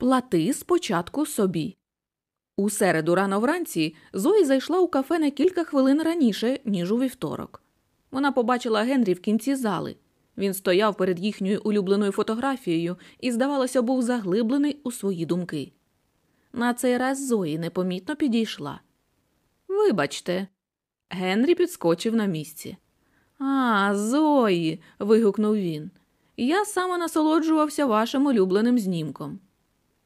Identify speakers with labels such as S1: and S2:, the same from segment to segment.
S1: Плати спочатку собі. У середу рано вранці Зої зайшла у кафе на кілька хвилин раніше, ніж у вівторок. Вона побачила Генрі в кінці зали. Він стояв перед їхньою улюбленою фотографією і, здавалося, був заглиблений у свої думки. На цей раз Зої непомітно підійшла. Вибачте, Генрі підскочив на місці. А, Зої. вигукнув він. Я саме насолоджувався вашим улюбленим знімком.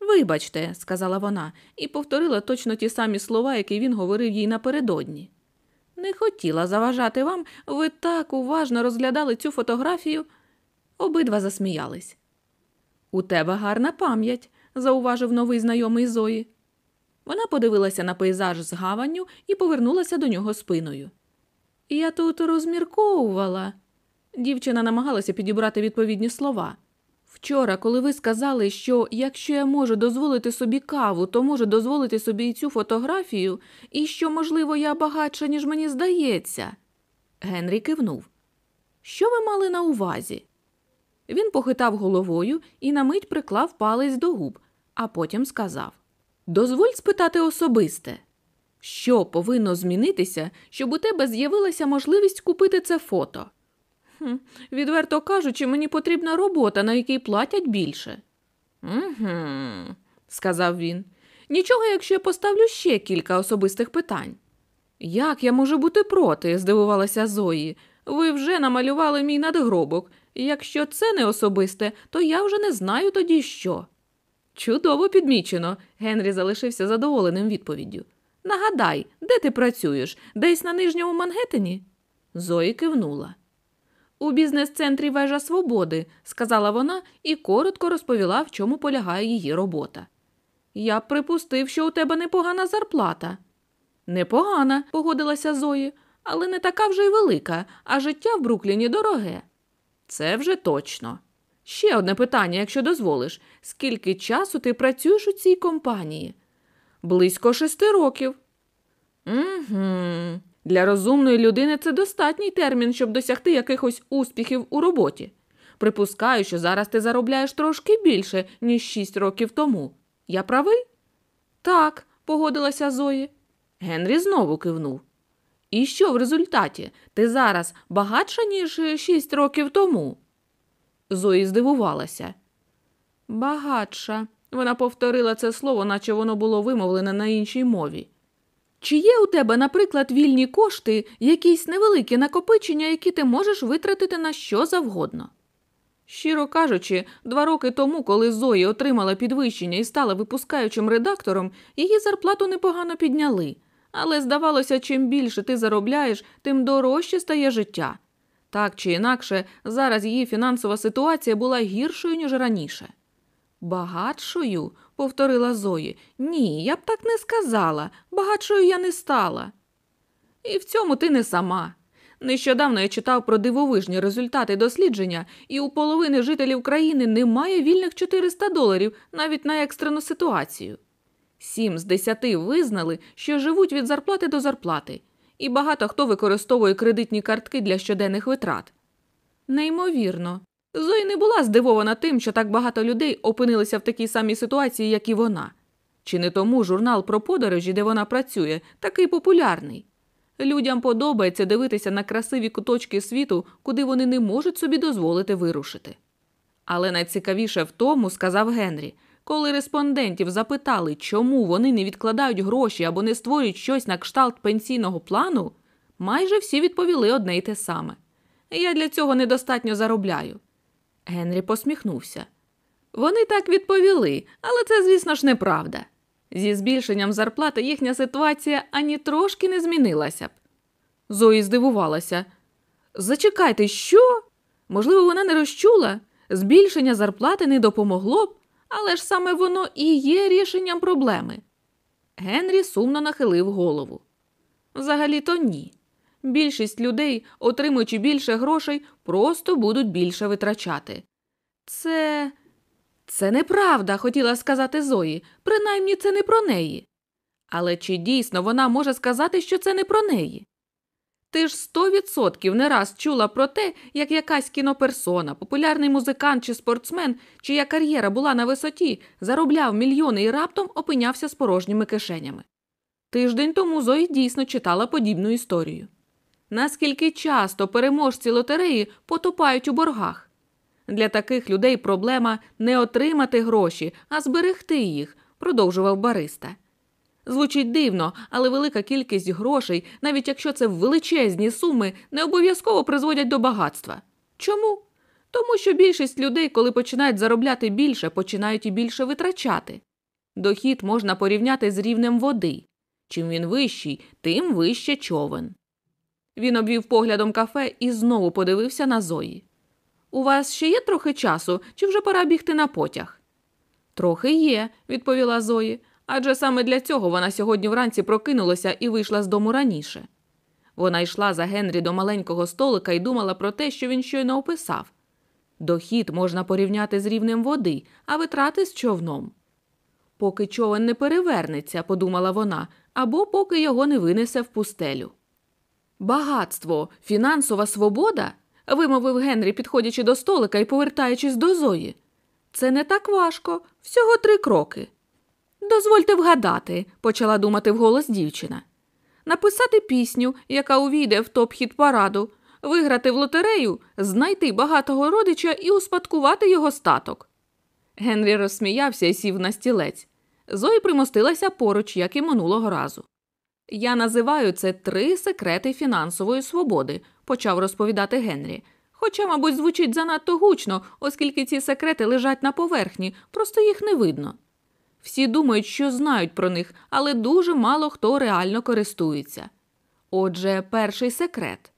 S1: Вибачте, сказала вона і повторила точно ті самі слова, які він говорив їй напередодні. Не хотіла заважати вам, ви так уважно розглядали цю фотографію. Обидва засміялись. У тебе гарна пам'ять, зауважив новий знайомий Зої. Вона подивилася на пейзаж з гаванню і повернулася до нього спиною. Я тут розмірковувала. Дівчина намагалася підібрати відповідні слова. Вчора, коли ви сказали, що якщо я можу дозволити собі каву, то можу дозволити собі і цю фотографію, і що, можливо, я багатша, ніж мені здається. Генрі кивнув. Що ви мали на увазі? Він похитав головою і на мить приклав палець до губ, а потім сказав Дозволь спитати особисте, що повинно змінитися, щоб у тебе з'явилася можливість купити це фото? «Хм, Відверто кажучи, мені потрібна робота, на якій платять більше. «Угу», – сказав він. Нічого, якщо я поставлю ще кілька особистих питань. Як я можу бути проти? здивувалася Зої. Ви вже намалювали мій надгробок. Якщо це не особисте, то я вже не знаю тоді що. Чудово підмічено. Генрі залишився задоволеним відповіддю. Нагадай, де ти працюєш? Десь на нижньому Мангеттені?» Зої кивнула. У бізнес-центрі Вежа Свободи, сказала вона і коротко розповіла, в чому полягає її робота. Я б припустив, що у тебе непогана зарплата. Непогана, погодилася Зої, але не така вже й велика, а життя в Брукліні дороге. Це вже точно. Ще одне питання, якщо дозволиш, скільки часу ти працюєш у цій компанії? Близько шести років. Угу. Для розумної людини це достатній термін, щоб досягти якихось успіхів у роботі. Припускаю, що зараз ти заробляєш трошки більше, ніж шість років тому. Я правий? Так, погодилася Зої. Генрі знову кивнув. І що в результаті? Ти зараз багатша, ніж шість років тому? Зої здивувалася. Багатша. Вона повторила це слово, наче воно було вимовлене на іншій мові. Чи є у тебе, наприклад, вільні кошти, якісь невеликі накопичення, які ти можеш витратити на що завгодно? Щиро кажучи, два роки тому, коли Зої отримала підвищення і стала випускаючим редактором, її зарплату непогано підняли. Але здавалося, чим більше ти заробляєш, тим дорожче стає життя. Так чи інакше, зараз її фінансова ситуація була гіршою, ніж раніше. Багатшою, повторила Зої. Ні, я б так не сказала. Багатшою я не стала. І в цьому ти не сама. Нещодавно я читав про дивовижні результати дослідження, і у половини жителів країни немає вільних 400 доларів навіть на екстрену ситуацію. Сім з десяти визнали, що живуть від зарплати до зарплати, і багато хто використовує кредитні картки для щоденних витрат. Неймовірно. Зої не була здивована тим, що так багато людей опинилися в такій самій ситуації, як і вона. Чи не тому журнал про подорожі, де вона працює, такий популярний? Людям подобається дивитися на красиві куточки світу, куди вони не можуть собі дозволити вирушити. Але найцікавіше в тому, сказав Генрі, коли респондентів запитали, чому вони не відкладають гроші або не створюють щось на кшталт пенсійного плану, майже всі відповіли одне й те саме. Я для цього недостатньо заробляю. Генрі посміхнувся. Вони так відповіли, але це, звісно ж, неправда. Зі збільшенням зарплати їхня ситуація ані трошки не змінилася б. Зої здивувалася. Зачекайте, що? Можливо, вона не розчула? Збільшення зарплати не допомогло б, але ж саме воно і є рішенням проблеми. Генрі сумно нахилив голову. Взагалі то ні. Більшість людей, отримуючи більше грошей, просто будуть більше витрачати. Це Це неправда, хотіла сказати Зої, принаймні це не про неї. Але чи дійсно вона може сказати, що це не про неї? Ти ж сто відсотків не раз чула про те, як якась кіноперсона, популярний музикант чи спортсмен, чия кар'єра була на висоті, заробляв мільйони і раптом опинявся з порожніми кишенями. Тиждень тому Зої дійсно читала подібну історію. Наскільки часто переможці лотереї потопають у боргах? Для таких людей проблема не отримати гроші, а зберегти їх, продовжував бариста. Звучить дивно, але велика кількість грошей, навіть якщо це величезні суми, не обов'язково призводять до багатства. Чому? Тому що більшість людей, коли починають заробляти більше, починають і більше витрачати. Дохід можна порівняти з рівнем води. Чим він вищий, тим вище човен. Він обвів поглядом кафе і знову подивився на Зої. У вас ще є трохи часу, чи вже пора бігти на потяг? Трохи є, відповіла Зої, адже саме для цього вона сьогодні вранці прокинулася і вийшла з дому раніше. Вона йшла за Генрі до маленького столика і думала про те, що він щойно описав. Дохід можна порівняти з рівнем води, а витрати з човном. Поки човен не перевернеться, подумала вона, або поки його не винесе в пустелю. Багатство, фінансова свобода, вимовив Генрі, підходячи до столика і повертаючись до Зої. Це не так важко, всього три кроки. Дозвольте вгадати, почала думати вголос дівчина. Написати пісню, яка увійде в топ хіт параду, виграти в лотерею, знайти багатого родича і успадкувати його статок. Генрі розсміявся і сів на стілець. Зої примостилася поруч, як і минулого разу. Я називаю це три секрети фінансової свободи, почав розповідати Генрі. Хоча, мабуть, звучить занадто гучно, оскільки ці секрети лежать на поверхні, просто їх не видно. Всі думають, що знають про них, але дуже мало хто реально користується. Отже, перший секрет.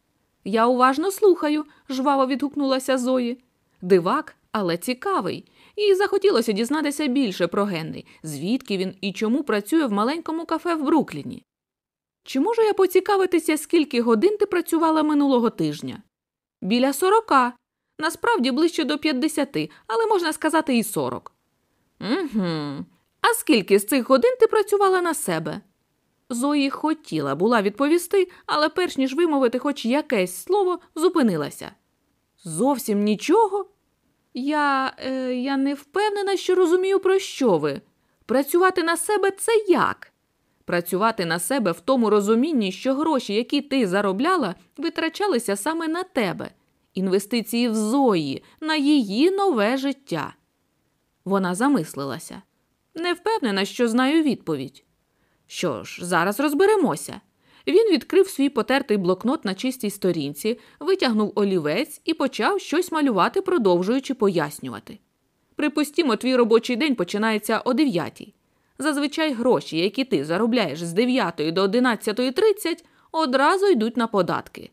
S1: Я уважно слухаю, жваво відгукнулася Зої. Дивак, але цікавий. І захотілося дізнатися більше про Генрі, звідки він і чому працює в маленькому кафе в Брукліні. Чи можу я поцікавитися, скільки годин ти працювала минулого тижня? Біля сорока. Насправді ближче до п'ятдесяти, але можна сказати і сорок. Угу. А скільки з цих годин ти працювала на себе? Зої хотіла була відповісти, але перш ніж вимовити хоч якесь слово, зупинилася. Зовсім нічого? Я е, я не впевнена, що розумію, про що ви. Працювати на себе це як? Працювати на себе в тому розумінні, що гроші, які ти заробляла, витрачалися саме на тебе, інвестиції в Зої, на її нове життя. Вона замислилася. Не впевнена, що знаю відповідь. Що ж, зараз розберемося. Він відкрив свій потертий блокнот на чистій сторінці, витягнув олівець і почав щось малювати, продовжуючи пояснювати. Припустімо, твій робочий день починається о 9. Зазвичай гроші, які ти заробляєш з 9 до 11.30, одразу йдуть на податки.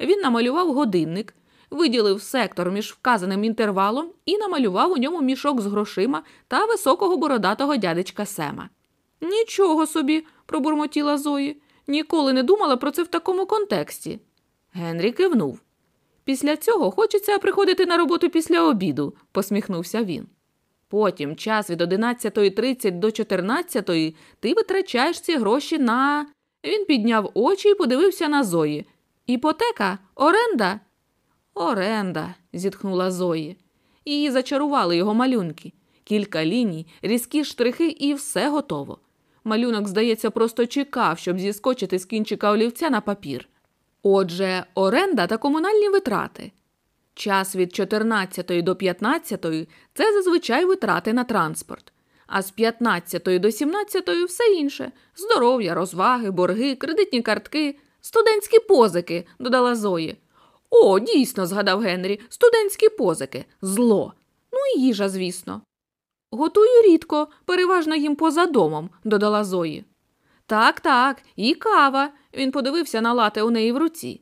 S1: Він намалював годинник, виділив сектор між вказаним інтервалом і намалював у ньому мішок з грошима та високого бородатого дядечка Сема. Нічого собі, пробурмотіла Зої. Ніколи не думала про це в такому контексті. Генрі кивнув. Після цього хочеться приходити на роботу після обіду, посміхнувся він. Потім час від 11.30 до 14.00 ти витрачаєш ці гроші на. Він підняв очі і подивився на Зої. Іпотека, оренда? Оренда, зітхнула Зої. Її зачарували його малюнки. Кілька ліній, різкі штрихи, і все готово. Малюнок, здається, просто чекав, щоб зіскочити з кінчика олівця на папір. Отже, оренда та комунальні витрати. Час від 14 до 15 це зазвичай витрати на транспорт, а з 15 до 17 все інше здоров'я, розваги, борги, кредитні картки, студентські позики, додала Зої. О, дійсно, згадав Генрі, студентські позики, зло. Ну і їжа, звісно. Готую рідко, переважно їм поза домом, додала Зої. Так, так, і кава. Він подивився на лате у неї в руці.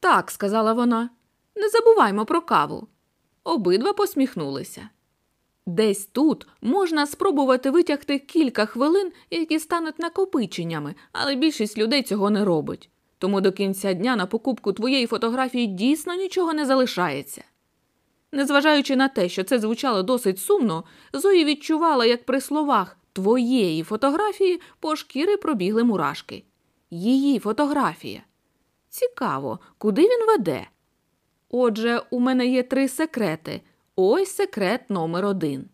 S1: Так, сказала вона. Не забуваймо про каву. Обидва посміхнулися. Десь тут можна спробувати витягти кілька хвилин, які стануть накопиченнями, але більшість людей цього не робить. Тому до кінця дня на покупку твоєї фотографії дійсно нічого не залишається. Незважаючи на те, що це звучало досить сумно, Зої відчувала, як при словах твоєї фотографії по шкіри пробігли мурашки. Її фотографія. Цікаво, куди він веде? Отже, у мене є три секрети. Ось секрет номер один.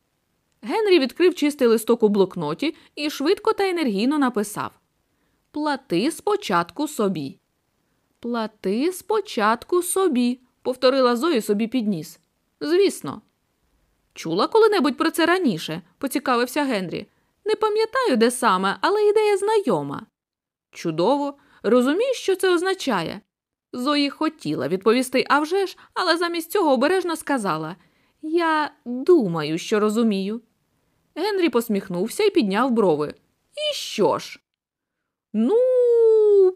S1: Генрі відкрив чистий листок у блокноті і швидко та енергійно написав Плати спочатку собі. Плати спочатку собі, повторила Зої собі підніс. Звісно. Чула коли-небудь про це раніше, поцікавився Генрі. Не пам'ятаю, де саме, але ідея знайома. Чудово, розумієш, що це означає? Зої хотіла відповісти «А вже ж», але замість цього обережно сказала Я думаю, що розумію. Генрі посміхнувся і підняв брови. І що ж? Ну,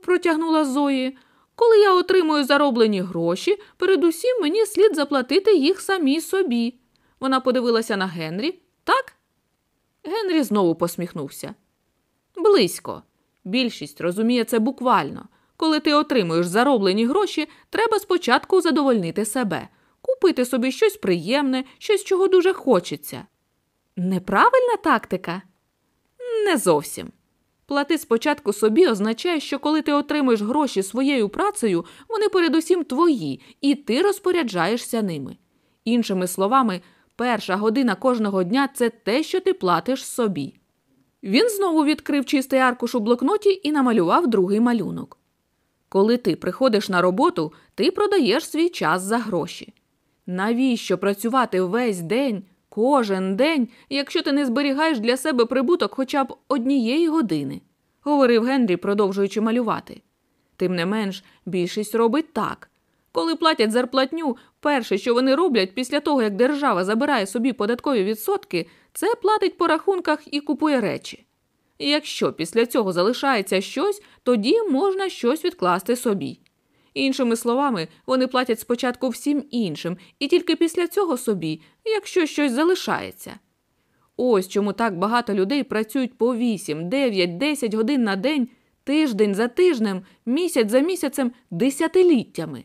S1: протягнула Зої, коли я отримую зароблені гроші, передусім мені слід заплатити їх самій собі. Вона подивилася на Генрі, так? Генрі знову посміхнувся. Близько. Більшість розуміє це буквально. Коли ти отримуєш зароблені гроші, треба спочатку задовольнити себе, купити собі щось приємне, щось чого дуже хочеться. Неправильна тактика? Не зовсім. Плати спочатку собі означає, що коли ти отримуєш гроші своєю працею, вони передусім твої, і ти розпоряджаєшся ними. Іншими словами, перша година кожного дня це те, що ти платиш собі. Він знову відкрив чистий аркуш у блокноті і намалював другий малюнок. Коли ти приходиш на роботу, ти продаєш свій час за гроші. Навіщо працювати весь день, кожен день, якщо ти не зберігаєш для себе прибуток хоча б однієї години? говорив Генрі, продовжуючи малювати. Тим не менш, більшість робить так. Коли платять зарплатню, перше, що вони роблять після того, як держава забирає собі податкові відсотки, це платить по рахунках і купує речі. І якщо після цього залишається щось, тоді можна щось відкласти собі. Іншими словами, вони платять спочатку всім іншим, і тільки після цього собі, якщо щось залишається. Ось чому так багато людей працюють по 8, 9, 10 годин на день, тиждень за тижнем, місяць за місяцем, десятиліттями.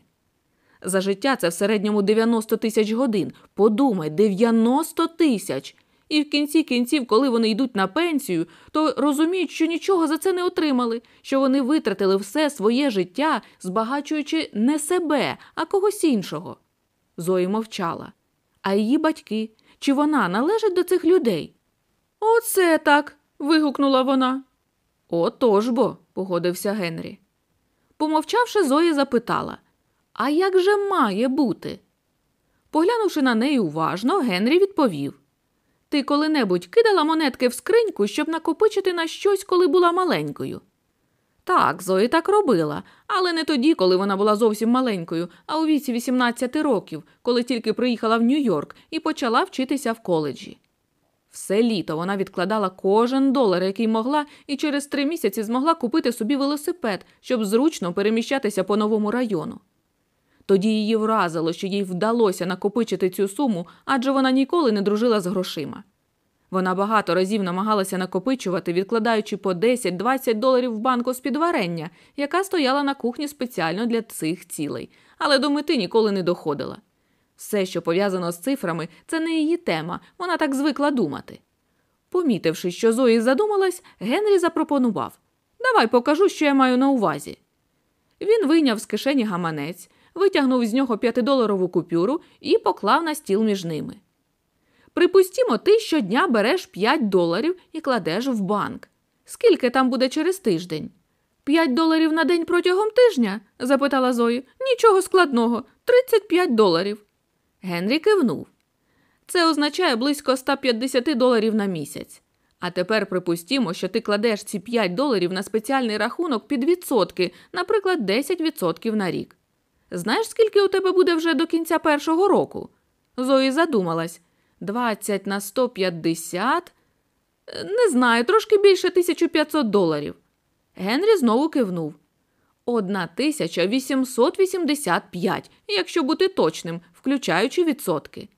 S1: За життя це в середньому 90 тисяч годин. Подумай, 90 тисяч. І в кінці кінців, коли вони йдуть на пенсію, то розуміють, що нічого за це не отримали, що вони витратили все своє життя, збагачуючи не себе, а когось іншого. Зої мовчала. А її батьки, чи вона належить до цих людей? Оце так. вигукнула вона. «Отож бо, погодився Генрі. Помовчавши, Зоя запитала А як же має бути? Поглянувши на неї уважно, Генрі відповів ти коли-небудь кидала монетки в скриньку, щоб накопичити на щось, коли була маленькою? Так, Зої так робила, але не тоді, коли вона була зовсім маленькою, а у віці 18 років, коли тільки приїхала в Нью-Йорк і почала вчитися в коледжі. Все літо вона відкладала кожен долар, який могла, і через три місяці змогла купити собі велосипед, щоб зручно переміщатися по новому району. Тоді її вразило, що їй вдалося накопичити цю суму, адже вона ніколи не дружила з грошима. Вона багато разів намагалася накопичувати, відкладаючи по 10-20 доларів в банку з під варення, яка стояла на кухні спеціально для цих цілей, але до мети ніколи не доходила. Все, що пов'язано з цифрами, це не її тема, вона так звикла думати. Помітивши, що Зої задумалась, Генрі запропонував Давай покажу, що я маю на увазі. Він вийняв з кишені гаманець, витягнув з нього п'ятидоларову купюру і поклав на стіл між ними. Припустімо, ти щодня береш 5 доларів і кладеш в банк. Скільки там буде через тиждень? П'ять доларів на день протягом тижня? запитала Зої. Нічого складного, 35 доларів. Генрі кивнув. Це означає близько 150 доларів на місяць. А тепер припустімо, що ти кладеш ці 5 доларів на спеціальний рахунок під відсотки, наприклад, 10% на рік. Знаєш, скільки у тебе буде вже до кінця першого року? Зої задумалась 20 на 150. Не знаю, трошки більше 1500 доларів. Генрі знову кивнув. 1885, якщо бути точним, включаючи відсотки.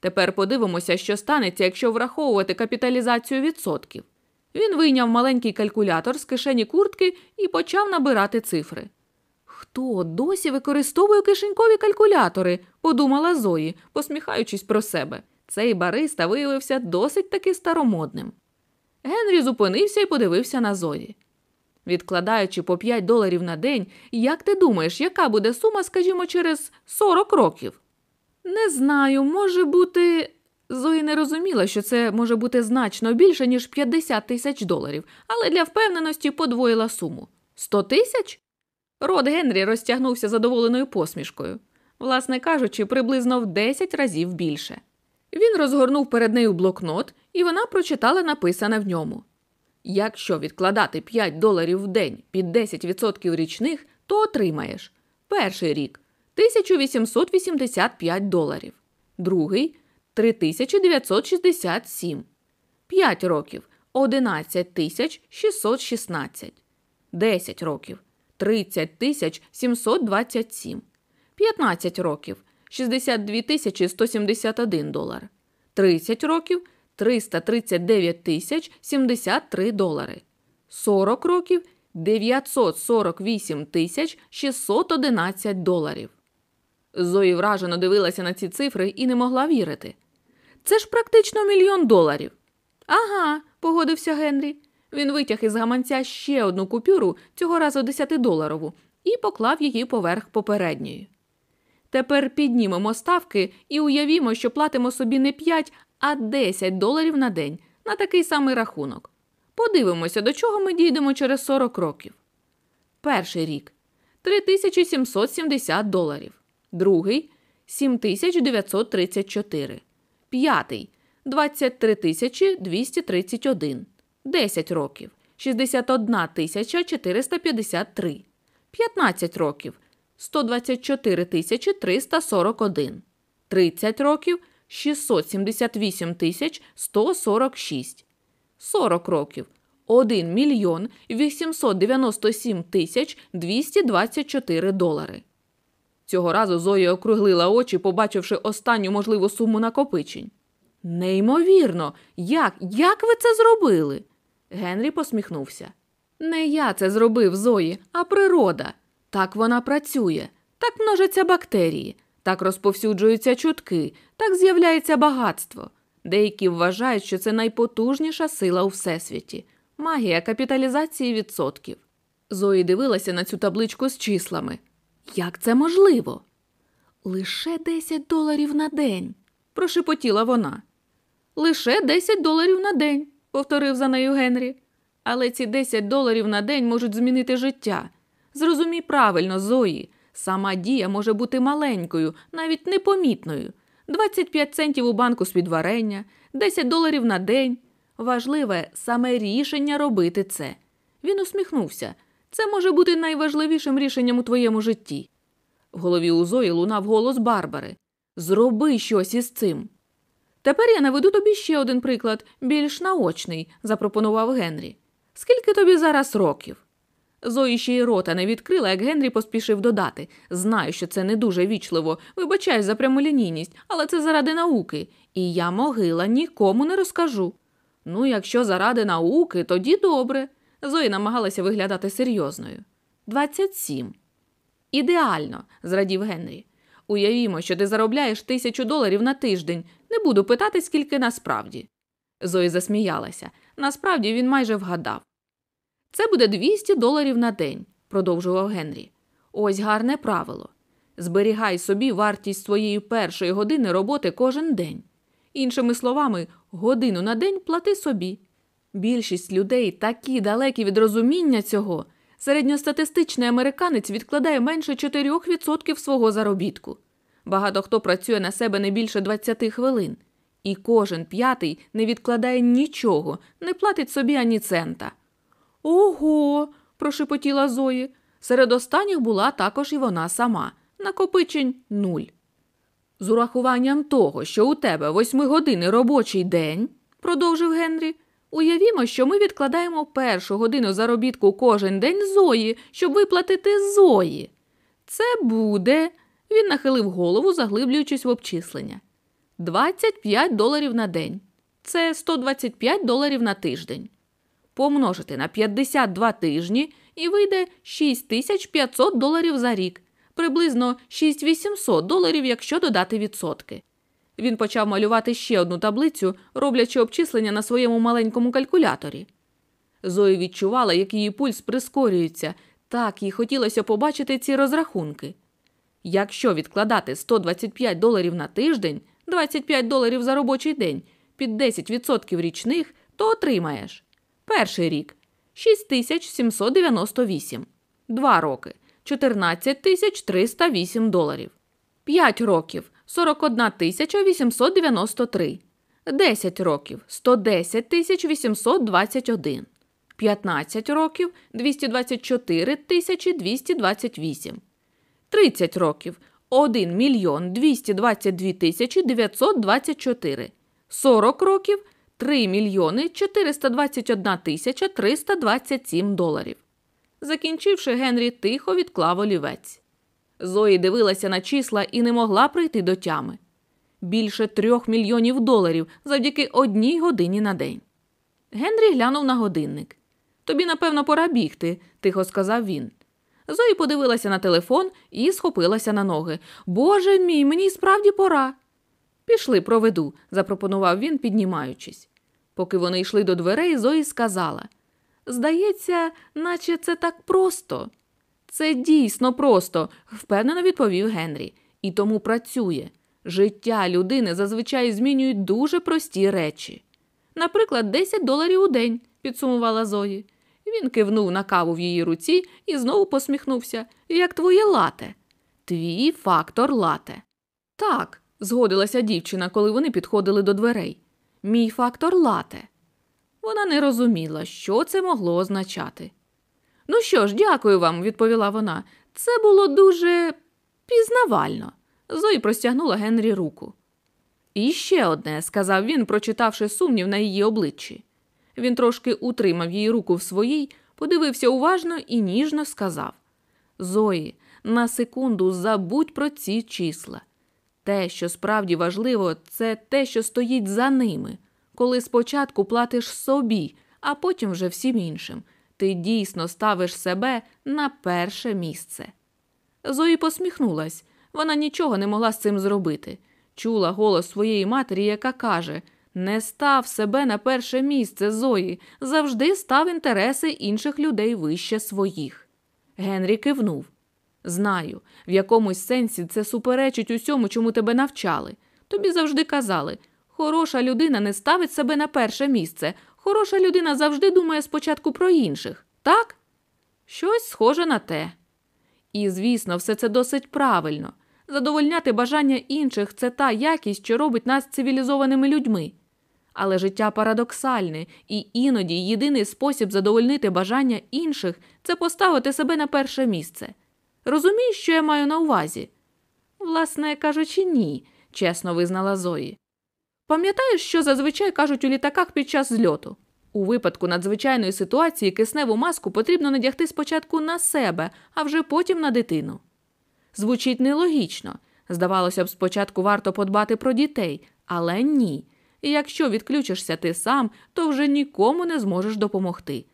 S1: Тепер подивимося, що станеться, якщо враховувати капіталізацію відсотків. Він вийняв маленький калькулятор з кишені куртки і почав набирати цифри. Хто досі використовує кишенькові калькулятори? подумала Зої, посміхаючись про себе. Цей бариста виявився досить таки старомодним. Генрі зупинився і подивився на Зої. Відкладаючи по 5 доларів на день, як ти думаєш, яка буде сума, скажімо, через 40 років? Не знаю, може бути. Зої не розуміла, що це може бути значно більше, ніж 50 тисяч доларів, але для впевненості подвоїла суму. 100 тисяч? Рот Генрі розтягнувся задоволеною посмішкою, власне кажучи, приблизно в 10 разів більше. Він розгорнув перед нею блокнот, і вона прочитала написане в ньому. Якщо відкладати 5 доларів в день під 10% річних, то отримаєш. Перший рік 1885 доларів, другий 3967, 5 років 11 616, 10 років 30 тисяч 727, 15 років 62 тисячі 171 долар, 30 років 339 тисяч 73 долари, 40 років 948 тисяч 611 доларів. Зої вражено дивилася на ці цифри і не могла вірити. Це ж практично мільйон доларів. Ага, погодився Генрі. Він витяг із гаманця ще одну купюру, цього разу 10-доларову, і поклав її поверх попередньої. Тепер піднімемо ставки і уявімо, що платимо собі не 5, а 10 доларів на день на такий самий рахунок. Подивимося, до чого ми дійдемо через 40 років. Перший рік 3770 доларів. Другий 7934. П'ятий 23 231. 10 років 61 453. 15 років 124 341. 30 років 678 тисяч 146, 40 років 1 мільйон 897 тисяч 224 долари. Цього разу Зоя округлила очі, побачивши останню можливу суму накопичень. Неймовірно, як, як ви це зробили? Генрі посміхнувся. Не я це зробив Зої, а природа. Так вона працює, так множаться бактерії, так розповсюджуються чутки, так з'являється багатство. Деякі вважають, що це найпотужніша сила у всесвіті магія капіталізації відсотків. Зої дивилася на цю табличку з числами. Як це можливо? Лише 10 доларів на день, прошепотіла вона. Лише 10 доларів на день, повторив за нею Генрі. Але ці 10 доларів на день можуть змінити життя. Зрозумій правильно, Зої, Сама дія може бути маленькою, навіть непомітною. 25 центів у банку з-під варення, 10 доларів на день. Важливе саме рішення робити це. Він усміхнувся. Це може бути найважливішим рішенням у твоєму житті. В голові у Зої лунав голос Барбари Зроби щось із цим. Тепер я наведу тобі ще один приклад, більш наочний, запропонував Генрі. Скільки тобі зараз років? Зої ще й рота не відкрила, як Генрі поспішив додати. Знаю, що це не дуже вічливо, вибачаю за прямолінійність, але це заради науки, і я могила нікому не розкажу. Ну, якщо заради науки, тоді добре. Зої намагалася виглядати серйозною. Двадцять сім. Ідеально, зрадів Генрі. Уявімо, що ти заробляєш тисячу доларів на тиждень. Не буду питати, скільки насправді. Зої засміялася. Насправді він майже вгадав. Це буде 200 доларів на день, продовжував Генрі. Ось гарне правило. Зберігай собі вартість своєї першої години роботи кожен день. Іншими словами, годину на день плати собі. Більшість людей такі далекі від розуміння цього. Середньостатистичний американець відкладає менше 4% свого заробітку. Багато хто працює на себе не більше 20 хвилин, і кожен п'ятий не відкладає нічого, не платить собі ані цента. Ого, прошепотіла Зої. Серед останніх була також і вона сама. Накопичень нуль. З урахуванням того, що у тебе восьми години робочий день, продовжив Генрі, уявімо, що ми відкладаємо першу годину заробітку кожен день Зої, щоб виплатити Зої. Це буде. Він нахилив голову, заглиблюючись в обчислення. 25 доларів на день. Це 125 доларів на тиждень помножити на 52 тижні і вийде 6500 доларів за рік, приблизно 6800 доларів, якщо додати відсотки. Він почав малювати ще одну таблицю, роблячи обчислення на своєму маленькому калькуляторі. Зої відчувала, як її пульс прискорюється, так їй хотілося побачити ці розрахунки. Якщо відкладати 125 доларів на тиждень, 25 доларів за робочий день, під 10% річних, то отримаєш. Перший рік 6798. Два роки 14 308 доларів. 5 років 41 893. 10 років 110 821. 15 років 224 228. 30 років 1 мільйон 222 тисячі 924. 40 років 3 мільйони 421 тисяча 327 доларів. Закінчивши, Генрі тихо відклав олівець. Зої дивилася на числа і не могла прийти до тями. Більше трьох мільйонів доларів завдяки одній годині на день. Генрі глянув на годинник. Тобі, напевно, пора бігти, тихо сказав він. Зої подивилася на телефон і схопилася на ноги. Боже мій, мені справді пора. Пішли, проведу, запропонував він, піднімаючись. Поки вони йшли до дверей, Зої сказала Здається, наче це так просто. Це дійсно просто, впевнено відповів Генрі, і тому працює. Життя людини зазвичай змінюють дуже прості речі. Наприклад, 10 доларів у день, підсумувала Зої. Він кивнув на каву в її руці і знову посміхнувся, як твоє лате. Твій фактор лате. Так, згодилася дівчина, коли вони підходили до дверей. Мій фактор лате. Вона не розуміла, що це могло означати. Ну що ж, дякую вам, відповіла вона. Це було дуже пізнавально. Зої простягнула Генрі руку. І ще одне, сказав він, прочитавши сумнів на її обличчі. Він трошки утримав її руку в своїй, подивився уважно і ніжно сказав Зої, на секунду забудь про ці числа. Те, що справді важливо, це те, що стоїть за ними, коли спочатку платиш собі, а потім вже всім іншим. Ти дійсно ставиш себе на перше місце. Зої посміхнулась. Вона нічого не могла з цим зробити. Чула голос своєї матері, яка каже Не став себе на перше місце Зої, завжди став інтереси інших людей вище своїх. Генрі кивнув. Знаю, в якомусь сенсі це суперечить усьому, чому тебе навчали. Тобі завжди казали хороша людина не ставить себе на перше місце, хороша людина завжди думає спочатку про інших, так? Щось схоже на те. І, звісно, все це досить правильно. Задовольняти бажання інших це та якість, що робить нас цивілізованими людьми. Але життя парадоксальне, і іноді єдиний спосіб задовольнити бажання інших це поставити себе на перше місце. Розумієш, що я маю на увазі? Власне кажучи, ні, чесно визнала Зої. Пам'ятаєш, що зазвичай кажуть у літаках під час зльоту? У випадку надзвичайної ситуації кисневу маску потрібно надягти спочатку на себе, а вже потім на дитину. Звучить нелогічно. Здавалося б, спочатку варто подбати про дітей, але ні. І якщо відключишся ти сам, то вже нікому не зможеш допомогти.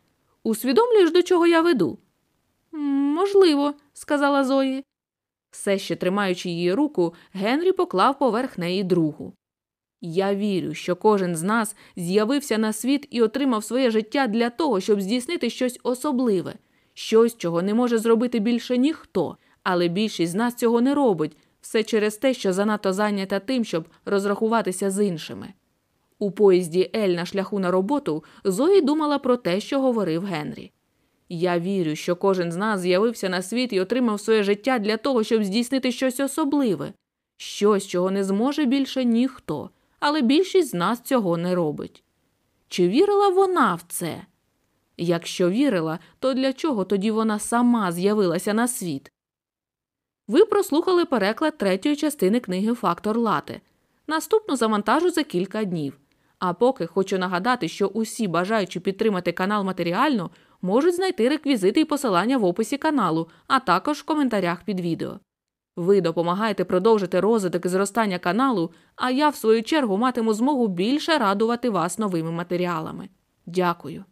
S1: Усвідомлюєш, до чого я веду? Можливо, сказала Зої. Все ще тримаючи її руку, Генрі поклав поверх неї другу. Я вірю, що кожен з нас з'явився на світ і отримав своє життя для того, щоб здійснити щось особливе, щось, чого не може зробити більше ніхто, але більшість з нас цього не робить, все через те, що занадто зайнята тим, щоб розрахуватися з іншими. У поїзді Ель на шляху на роботу Зої думала про те, що говорив Генрі. Я вірю, що кожен з нас з'явився на світ і отримав своє життя для того, щоб здійснити щось особливе, щось, чого не зможе більше ніхто, але більшість з нас цього не робить. Чи вірила вона в це? Якщо вірила, то для чого тоді вона сама з'явилася на світ? Ви прослухали переклад третьої частини книги Фактор Лати. Наступну завантажу за кілька днів. А поки хочу нагадати, що усі бажаючи підтримати канал матеріально можуть знайти реквізити і посилання в описі каналу, а також в коментарях під відео. Ви допомагаєте продовжити розвиток і зростання каналу, а я, в свою чергу, матиму змогу більше радувати вас новими матеріалами. Дякую.